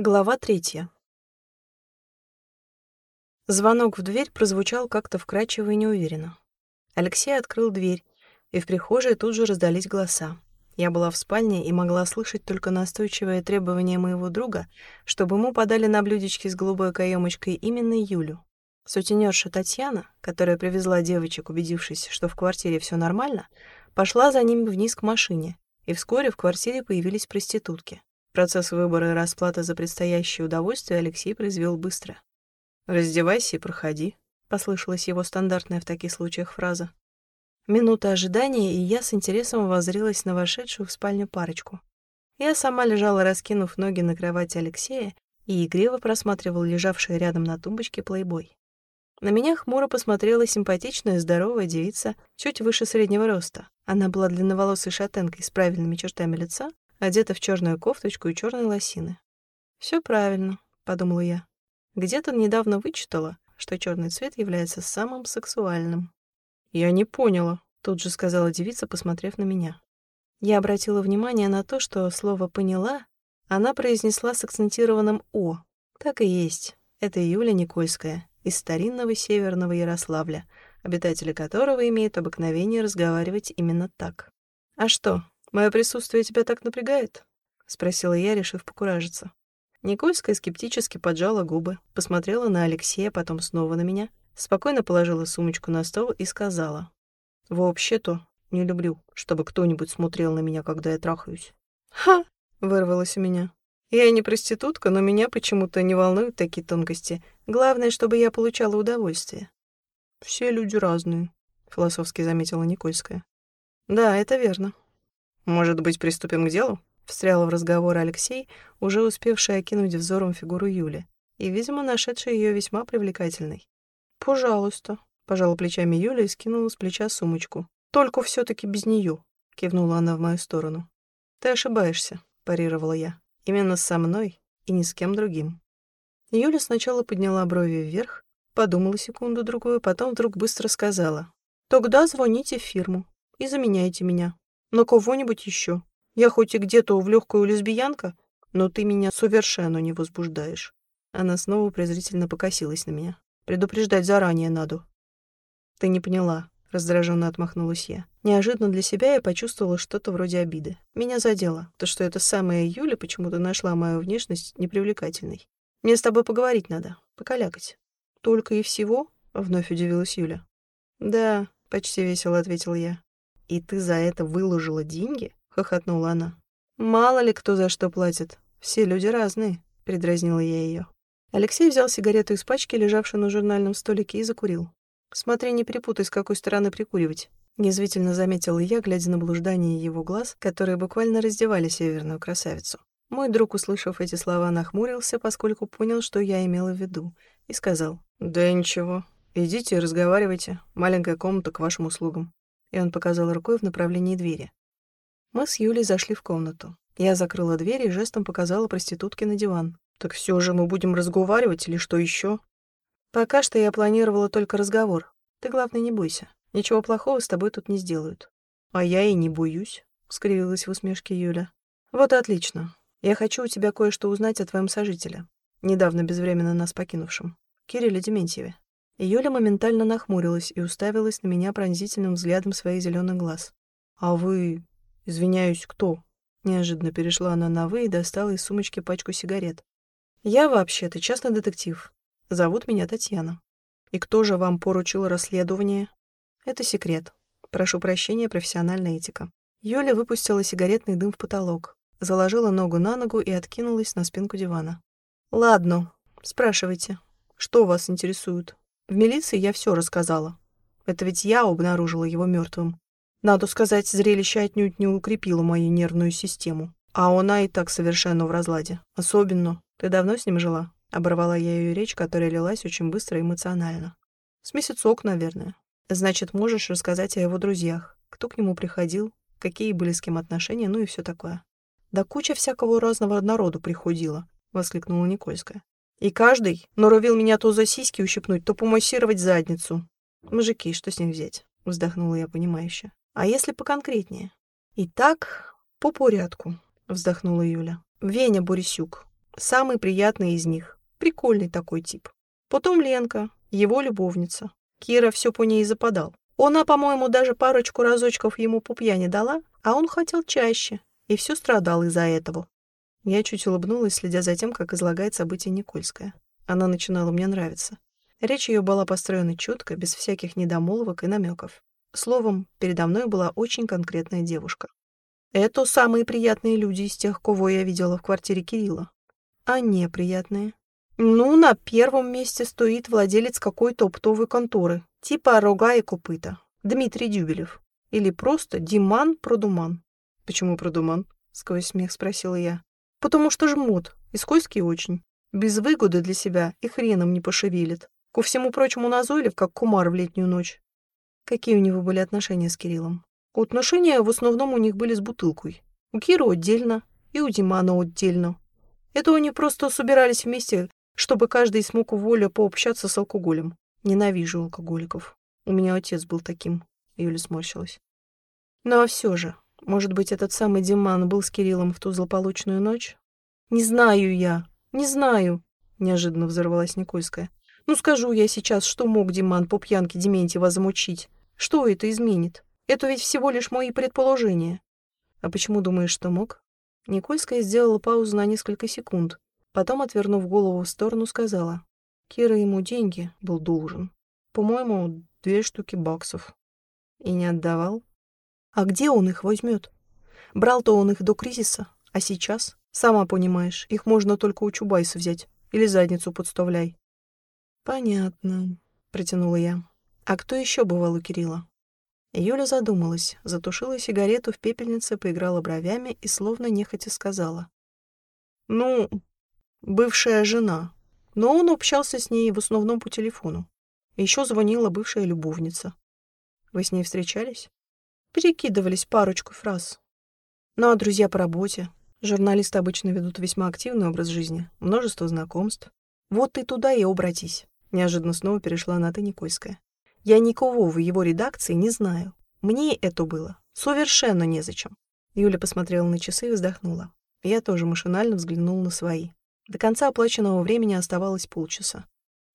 Глава третья. Звонок в дверь прозвучал как-то вкрадчиво и неуверенно. Алексей открыл дверь, и в прихожей тут же раздались голоса. Я была в спальне и могла слышать только настойчивое требование моего друга, чтобы ему подали на блюдечке с голубой каемочкой именно Юлю. Сутенерша Татьяна, которая привезла девочек, убедившись, что в квартире все нормально, пошла за ними вниз к машине, и вскоре в квартире появились проститутки. Процесс выбора и расплаты за предстоящее удовольствие Алексей произвел быстро. «Раздевайся и проходи», — послышалась его стандартная в таких случаях фраза. Минута ожидания, и я с интересом воззрилась на вошедшую в спальню парочку. Я сама лежала, раскинув ноги на кровати Алексея, и игриво просматривал лежавший рядом на тумбочке плейбой. На меня хмуро посмотрела симпатичная здоровая девица, чуть выше среднего роста. Она была длинноволосой шатенкой с правильными чертами лица, одета в черную кофточку и черные лосины. Все правильно, подумала я. Где-то недавно вычитала, что черный цвет является самым сексуальным. Я не поняла, тут же сказала девица, посмотрев на меня. Я обратила внимание на то, что слово «поняла» она произнесла с акцентированным «о». Так и есть. Это Юля Никольская из старинного северного Ярославля, обитатели которого имеют обыкновение разговаривать именно так. А что, «Мое присутствие тебя так напрягает?» — спросила я, решив покуражиться. Никольская скептически поджала губы, посмотрела на Алексея, потом снова на меня, спокойно положила сумочку на стол и сказала. «Вообще-то не люблю, чтобы кто-нибудь смотрел на меня, когда я трахаюсь». «Ха!» — вырвалось у меня. «Я не проститутка, но меня почему-то не волнуют такие тонкости. Главное, чтобы я получала удовольствие». «Все люди разные», — философски заметила Никольская. «Да, это верно», «Может быть, приступим к делу?» — встрял в разговор Алексей, уже успевший окинуть взором фигуру Юли, и, видимо, нашедший ее весьма привлекательной. «Пожалуйста», — пожала плечами Юля и скинула с плеча сумочку. «Только все таки без нее», — кивнула она в мою сторону. «Ты ошибаешься», — парировала я. «Именно со мной и ни с кем другим». Юля сначала подняла брови вверх, подумала секунду-другую, потом вдруг быстро сказала. «Тогда звоните в фирму и заменяйте меня на кого-нибудь еще. Я хоть и где-то в легкую лесбиянка, но ты меня совершенно не возбуждаешь. Она снова презрительно покосилась на меня. Предупреждать заранее надо. Ты не поняла, раздраженно отмахнулась я. Неожиданно для себя я почувствовала что-то вроде обиды. Меня задело то, что эта самая Юля почему-то нашла мою внешность непривлекательной. Мне с тобой поговорить надо, покалякать. Только и всего? Вновь удивилась Юля. Да, почти весело ответил я. «И ты за это выложила деньги?» — хохотнула она. «Мало ли кто за что платит. Все люди разные», — предразнила я ее. Алексей взял сигарету из пачки, лежавшей на журнальном столике, и закурил. «Смотри, не перепутай, с какой стороны прикуривать», — незвительно заметила я, глядя на блуждание его глаз, которые буквально раздевали северную красавицу. Мой друг, услышав эти слова, нахмурился, поскольку понял, что я имела в виду, и сказал, «Да ничего, идите и разговаривайте, маленькая комната к вашим услугам» и он показал рукой в направлении двери. Мы с Юлей зашли в комнату. Я закрыла дверь и жестом показала проститутке на диван. «Так все же мы будем разговаривать или что еще? «Пока что я планировала только разговор. Ты, главное, не бойся. Ничего плохого с тобой тут не сделают». «А я и не боюсь», — скривилась в усмешке Юля. «Вот и отлично. Я хочу у тебя кое-что узнать о твоем сожителе, недавно безвременно нас покинувшем, Кирилле Дементьеве». Юля моментально нахмурилась и уставилась на меня пронзительным взглядом своих зеленых глаз. «А вы... извиняюсь, кто?» Неожиданно перешла она на «вы» и достала из сумочки пачку сигарет. «Я вообще-то частный детектив. Зовут меня Татьяна. И кто же вам поручил расследование?» «Это секрет. Прошу прощения, профессиональная этика». Юля выпустила сигаретный дым в потолок, заложила ногу на ногу и откинулась на спинку дивана. «Ладно, спрашивайте. Что вас интересует?» В милиции я все рассказала. Это ведь я обнаружила его мертвым. Надо сказать, зрелище отнюдь не укрепило мою нервную систему. А она и так совершенно в разладе. Особенно. Ты давно с ним жила? Оборвала я ее речь, которая лилась очень быстро и эмоционально. С месяцок, наверное. Значит, можешь рассказать о его друзьях. Кто к нему приходил, какие были с кем отношения, ну и все такое. Да куча всякого разного народу приходила, воскликнула Никольская. И каждый норовил меня то за сиськи ущипнуть, то помассировать задницу. Мужики, что с них взять? Вздохнула я понимающе. А если поконкретнее? Итак, по порядку, вздохнула Юля. Веня Борисюк. Самый приятный из них. Прикольный такой тип. Потом Ленка, его любовница. Кира все по ней западал. Она, по-моему, даже парочку разочков ему по пьяни дала, а он хотел чаще, и все страдал из-за этого. Я чуть улыбнулась, следя за тем, как излагает события Никольская. Она начинала мне нравиться. Речь ее была построена четко, без всяких недомолвок и намеков. Словом, передо мной была очень конкретная девушка. Это самые приятные люди из тех, кого я видела в квартире Кирилла. А неприятные? Ну, на первом месте стоит владелец какой-то оптовой конторы, типа рога и копыта, Дмитрий Дюбелев. Или просто Диман Продуман. Почему Продуман? Сквозь смех спросила я. Потому что жмут, и скользкий очень. Без выгоды для себя и хреном не пошевелит. Ко всему прочему назойлив, как кумар в летнюю ночь. Какие у него были отношения с Кириллом? Отношения в основном у них были с бутылкой. У Киры отдельно, и у Димана отдельно. Это они просто собирались вместе, чтобы каждый смог волю пообщаться с алкоголем. Ненавижу алкоголиков. У меня отец был таким. Юля сморщилась. Ну а все же, может быть, этот самый Диман был с Кириллом в ту злополучную ночь? Не знаю я, не знаю, неожиданно взорвалась Никольская. Ну скажу я сейчас, что мог Диман по пьянке Дементьева замучить. Что это изменит? Это ведь всего лишь мои предположения. А почему думаешь, что мог? Никольская сделала паузу на несколько секунд, потом, отвернув голову в сторону, сказала. Кира ему деньги был должен. По-моему, две штуки баксов. И не отдавал? А где он их возьмет? Брал-то он их до кризиса, а сейчас, сама понимаешь, их можно только у Чубайса взять или задницу подставляй. Понятно, протянула я. А кто еще бывал у Кирилла? Юля задумалась, затушила сигарету в пепельнице, поиграла бровями и словно нехотя сказала. «Ну, бывшая жена. Но он общался с ней в основном по телефону. Еще звонила бывшая любовница. Вы с ней встречались?» Перекидывались парочку фраз. Ну а друзья по работе. Журналисты обычно ведут весьма активный образ жизни, множество знакомств. Вот ты туда и обратись. Неожиданно снова перешла на «ты» Никольская. Я никого в его редакции не знаю. Мне это было совершенно незачем. Юля посмотрела на часы и вздохнула. Я тоже машинально взглянул на свои. До конца оплаченного времени оставалось полчаса.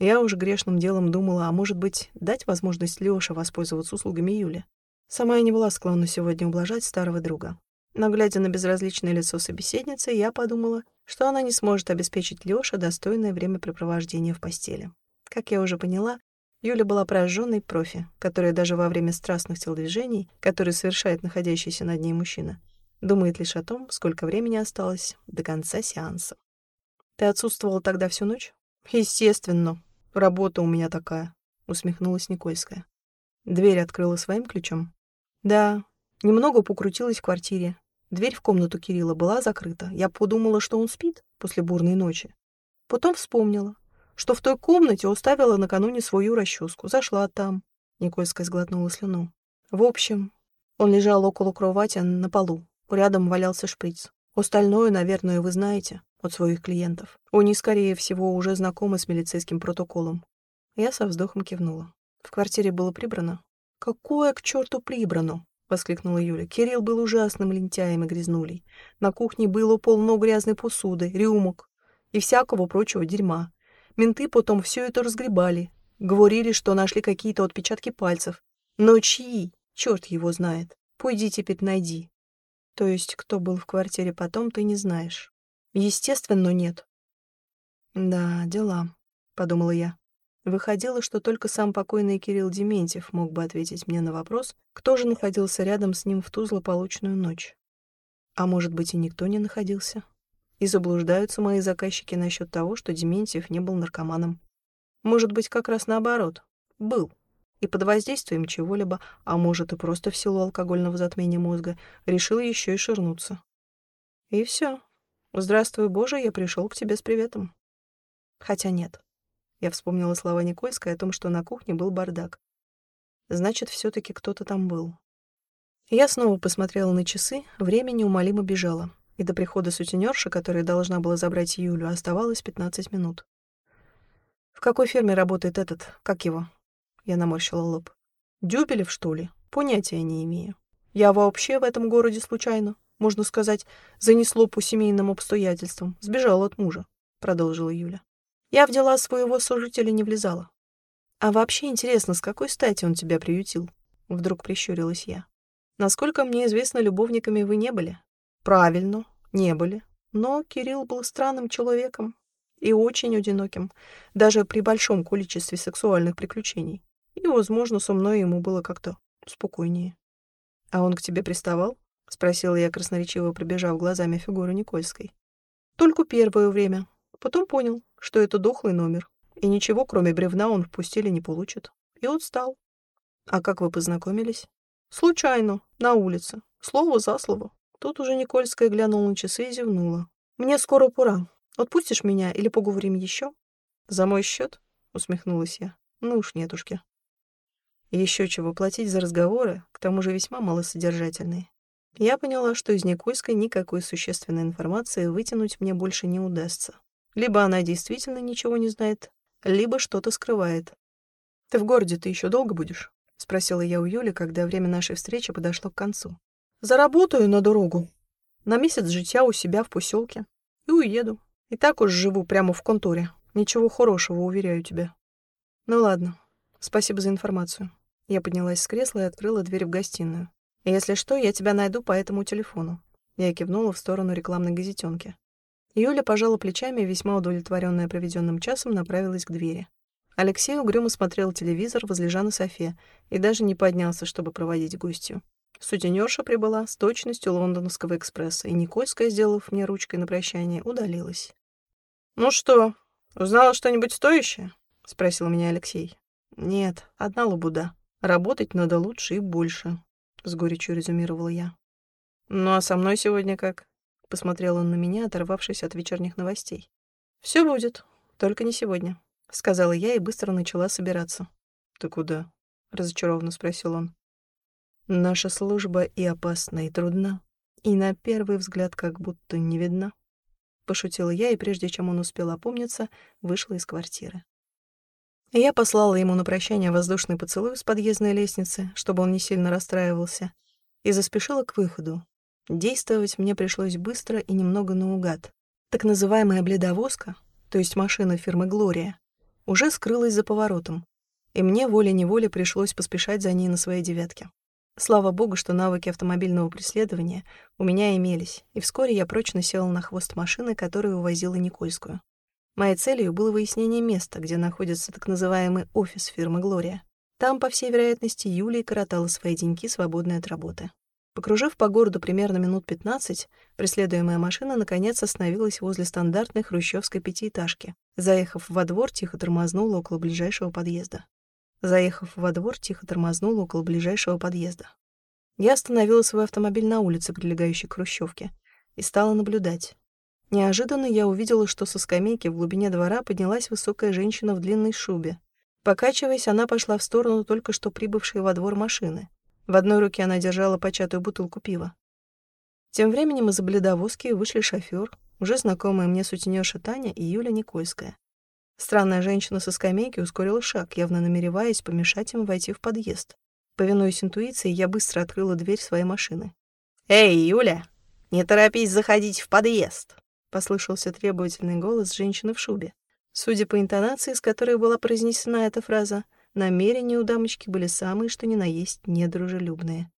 Я уже грешным делом думала, а может быть, дать возможность Лёше воспользоваться услугами Юли. Сама я не была склонна сегодня ублажать старого друга. Но, глядя на безразличное лицо собеседницы, я подумала, что она не сможет обеспечить Лёше достойное времяпрепровождение в постели. Как я уже поняла, Юля была прожженной профи, которая даже во время страстных телодвижений, которые совершает находящийся над ней мужчина, думает лишь о том, сколько времени осталось до конца сеанса. «Ты отсутствовала тогда всю ночь?» «Естественно. Работа у меня такая», — усмехнулась Никольская. Дверь открыла своим ключом. Да, немного покрутилась в квартире. Дверь в комнату Кирилла была закрыта. Я подумала, что он спит после бурной ночи. Потом вспомнила, что в той комнате уставила накануне свою расческу. Зашла там. Никольская сглотнула слюну. В общем, он лежал около кровати на полу. Рядом валялся шприц. Остальное, наверное, вы знаете от своих клиентов. Они, скорее всего, уже знакомы с милицейским протоколом. Я со вздохом кивнула. В квартире было прибрано. «Какое к черту прибрано?» — воскликнула Юля. Кирилл был ужасным лентяем и грязнулей. На кухне было полно грязной посуды, рюмок и всякого прочего дерьма. Менты потом все это разгребали. Говорили, что нашли какие-то отпечатки пальцев. Но чьи? Черт его знает. Пойди теперь найди. То есть, кто был в квартире потом, ты не знаешь. Естественно, нет. Да, дела, подумала я. Выходило, что только сам покойный Кирилл Дементьев мог бы ответить мне на вопрос, кто же находился рядом с ним в ту злополучную ночь. А может быть, и никто не находился. И заблуждаются мои заказчики насчет того, что Дементьев не был наркоманом. Может быть, как раз наоборот. Был. И под воздействием чего-либо, а может и просто в силу алкогольного затмения мозга, решил еще и ширнуться. И все. Здравствуй, Боже, я пришел к тебе с приветом. Хотя нет. Я вспомнила слова Никольской о том, что на кухне был бардак. Значит, все таки кто-то там был. Я снова посмотрела на часы, время неумолимо бежало, и до прихода сутенерши, которая должна была забрать Юлю, оставалось 15 минут. «В какой фирме работает этот? Как его?» Я наморщила лоб. «Дюбелев, что ли? Понятия не имею. Я вообще в этом городе случайно. можно сказать, занесло по семейным обстоятельствам, сбежала от мужа, продолжила Юля. Я в дела своего сожителя не влезала. А вообще интересно, с какой стати он тебя приютил? Вдруг прищурилась я. Насколько мне известно, любовниками вы не были. Правильно, не были. Но Кирилл был странным человеком и очень одиноким, даже при большом количестве сексуальных приключений. И, возможно, со мной ему было как-то спокойнее. «А он к тебе приставал?» — спросила я, красноречиво пробежав глазами фигуру Никольской. «Только первое время. Потом понял, что это дохлый номер, и ничего, кроме бревна, он в пустили не получит. И вот стал. А как вы познакомились? Случайно, на улице. Слово за слово. Тут уже Никольская глянула на часы и зевнула. Мне скоро пора. Отпустишь меня или поговорим еще? За мой счет? Усмехнулась я. Ну уж нетушки. Еще чего платить за разговоры, к тому же весьма малосодержательные. Я поняла, что из Никольской никакой существенной информации вытянуть мне больше не удастся. Либо она действительно ничего не знает, либо что-то скрывает. «Ты в городе-то еще долго будешь?» — спросила я у Юли, когда время нашей встречи подошло к концу. «Заработаю на дорогу. На месяц житья у себя в поселке. И уеду. И так уж живу прямо в конторе. Ничего хорошего, уверяю тебя». «Ну ладно. Спасибо за информацию». Я поднялась с кресла и открыла дверь в гостиную. «Если что, я тебя найду по этому телефону». Я кивнула в сторону рекламной газетенки. Юля пожала плечами и, весьма удовлетворенная проведенным часом, направилась к двери. Алексей угрюмо смотрел телевизор, возлежа на софе, и даже не поднялся, чтобы проводить гостью. Сутенерша прибыла с точностью лондонского экспресса, и Никольская, сделав мне ручкой на прощание, удалилась. «Ну что, узнала что-нибудь стоящее?» — спросил меня Алексей. «Нет, одна лабуда». Работать надо лучше и больше, с горечью резюмировала я. Ну а со мной сегодня как? Посмотрел он на меня, оторвавшись от вечерних новостей. Все будет, только не сегодня, сказала я и быстро начала собираться. Ты куда? разочарованно спросил он. Наша служба и опасна, и трудна, и на первый взгляд как будто не видна. Пошутила я, и прежде чем он успел опомниться, вышла из квартиры. Я послала ему на прощание воздушный поцелуй с подъездной лестницы, чтобы он не сильно расстраивался, и заспешила к выходу. Действовать мне пришлось быстро и немного наугад. Так называемая бледовозка, то есть машина фирмы «Глория», уже скрылась за поворотом, и мне волей-неволей пришлось поспешать за ней на своей девятке. Слава богу, что навыки автомобильного преследования у меня имелись, и вскоре я прочно села на хвост машины, которая увозила Никольскую. Моей целью было выяснение места, где находится так называемый офис фирмы «Глория». Там, по всей вероятности, Юлия коротала свои деньки, свободные от работы. Покружив по городу примерно минут 15, преследуемая машина наконец остановилась возле стандартной хрущевской пятиэтажки. Заехав во двор, тихо тормознула около ближайшего подъезда. Заехав во двор, тихо тормознула около ближайшего подъезда. Я остановила свой автомобиль на улице, прилегающей к хрущевке, и стала наблюдать. Неожиданно я увидела, что со скамейки в глубине двора поднялась высокая женщина в длинной шубе. Покачиваясь, она пошла в сторону только что прибывшей во двор машины. В одной руке она держала початую бутылку пива. Тем временем из-за бледовозки вышли шофер, уже знакомая мне сутенерша Таня и Юля Никольская. Странная женщина со скамейки ускорила шаг, явно намереваясь помешать им войти в подъезд. Повинуясь интуиции, я быстро открыла дверь своей машины. «Эй, Юля, не торопись заходить в подъезд!» послышался требовательный голос женщины в шубе. Судя по интонации, с которой была произнесена эта фраза, намерения у дамочки были самые, что ни на есть, недружелюбные.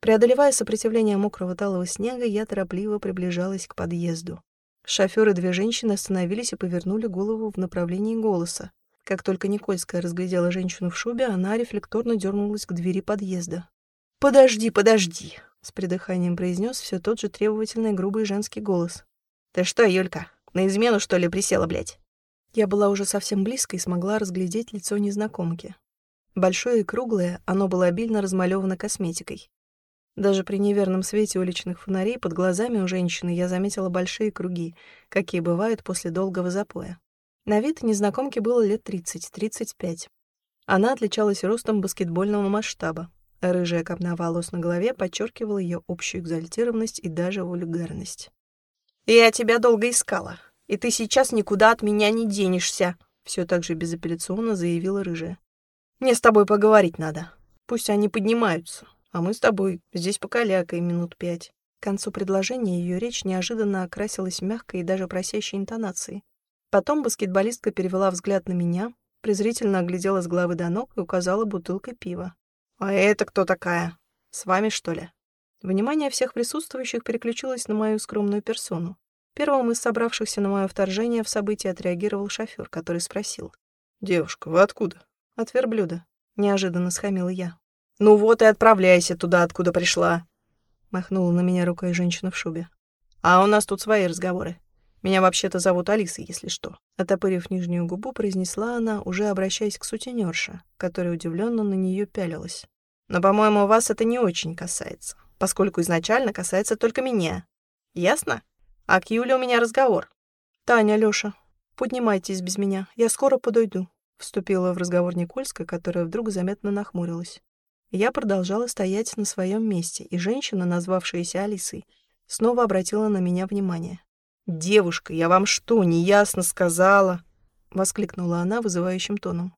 Преодолевая сопротивление мокрого талого снега, я торопливо приближалась к подъезду. Шофёр и две женщины остановились и повернули голову в направлении голоса. Как только Никольская разглядела женщину в шубе, она рефлекторно дернулась к двери подъезда. «Подожди, подожди!» — с придыханием произнес все тот же требовательный грубый женский голос. «Ты что, Юлька, на измену, что ли, присела, блядь?» Я была уже совсем близко и смогла разглядеть лицо незнакомки. Большое и круглое, оно было обильно размалёвано косметикой. Даже при неверном свете уличных фонарей под глазами у женщины я заметила большие круги, какие бывают после долгого запоя. На вид незнакомке было лет 30-35. Она отличалась ростом баскетбольного масштаба. Рыжая копна волос на голове подчеркивала ее общую экзальтированность и даже вульгарность. «Я тебя долго искала, и ты сейчас никуда от меня не денешься», все так же безапелляционно заявила рыжая. «Мне с тобой поговорить надо. Пусть они поднимаются, а мы с тобой здесь покалякаем минут пять. концу предложения ее речь неожиданно окрасилась мягкой и даже просящей интонацией. Потом баскетболистка перевела взгляд на меня, презрительно оглядела с головы до ног и указала бутылкой пива. «А это кто такая? С вами, что ли?» Внимание всех присутствующих переключилось на мою скромную персону. Первым из собравшихся на мое вторжение в событие отреагировал шофер, который спросил. «Девушка, вы откуда?» «От верблюда», — неожиданно схамила я. «Ну вот и отправляйся туда, откуда пришла», — махнула на меня рукой женщина в шубе. «А у нас тут свои разговоры. Меня вообще-то зовут Алиса, если что». Отопырив нижнюю губу, произнесла она, уже обращаясь к сутенерше, которая удивленно на нее пялилась. «Но, по-моему, вас это не очень касается, поскольку изначально касается только меня. Ясно? А к Юле у меня разговор». «Таня, Лёша, поднимайтесь без меня, я скоро подойду», Вступила в разговор Никольская, которая вдруг заметно нахмурилась. Я продолжала стоять на своем месте, и женщина, назвавшаяся Алисой, снова обратила на меня внимание. «Девушка, я вам что, неясно сказала?» — воскликнула она вызывающим тоном.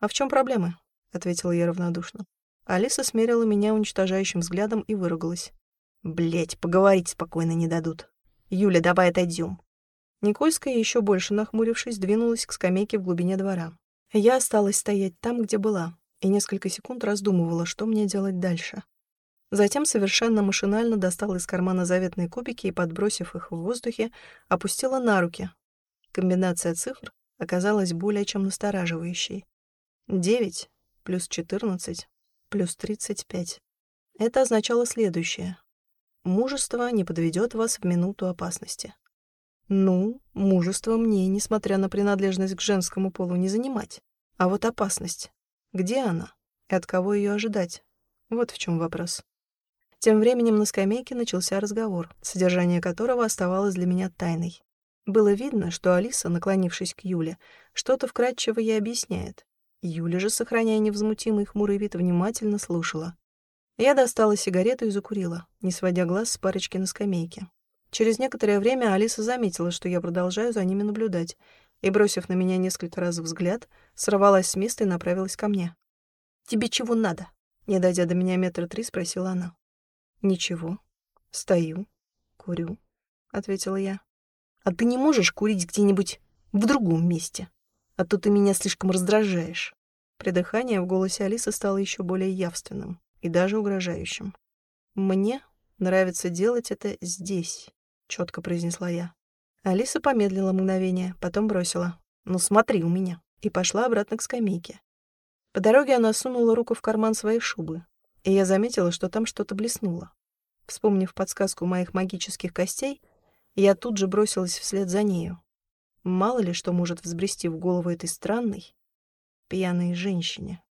«А в чем проблемы?» — ответила я равнодушно. Алиса смерила меня уничтожающим взглядом и выругалась. Блять, поговорить спокойно не дадут. Юля, давай отойдем. Никольская, еще больше нахмурившись, двинулась к скамейке в глубине двора. Я осталась стоять там, где была, и несколько секунд раздумывала, что мне делать дальше. Затем совершенно машинально достала из кармана заветные кубики и, подбросив их в воздухе, опустила на руки. Комбинация цифр оказалась более чем настораживающей. 9 плюс 14 плюс 35. Это означало следующее. Мужество не подведет вас в минуту опасности. Ну, мужество мне, несмотря на принадлежность к женскому полу, не занимать. А вот опасность. Где она? И от кого ее ожидать? Вот в чем вопрос. Тем временем на скамейке начался разговор, содержание которого оставалось для меня тайной. Было видно, что Алиса, наклонившись к Юле, что-то вкратчиво ей объясняет. Юля же, сохраняя невозмутимый хмурый вид, внимательно слушала. Я достала сигарету и закурила, не сводя глаз с парочки на скамейке. Через некоторое время Алиса заметила, что я продолжаю за ними наблюдать, и, бросив на меня несколько раз взгляд, сорвалась с места и направилась ко мне. «Тебе чего надо?» Не дойдя до меня метра три, спросила она. «Ничего. Стою. Курю», — ответила я. «А ты не можешь курить где-нибудь в другом месте? А то ты меня слишком раздражаешь». Придыхание в голосе Алисы стало еще более явственным и даже угрожающим. «Мне нравится делать это здесь», — четко произнесла я. Алиса помедлила мгновение, потом бросила. «Ну смотри у меня», и пошла обратно к скамейке. По дороге она сунула руку в карман своей шубы, и я заметила, что там что-то блеснуло. Вспомнив подсказку моих магических костей, я тут же бросилась вслед за нею. Мало ли что может взбрести в голову этой странной, пьяной женщине.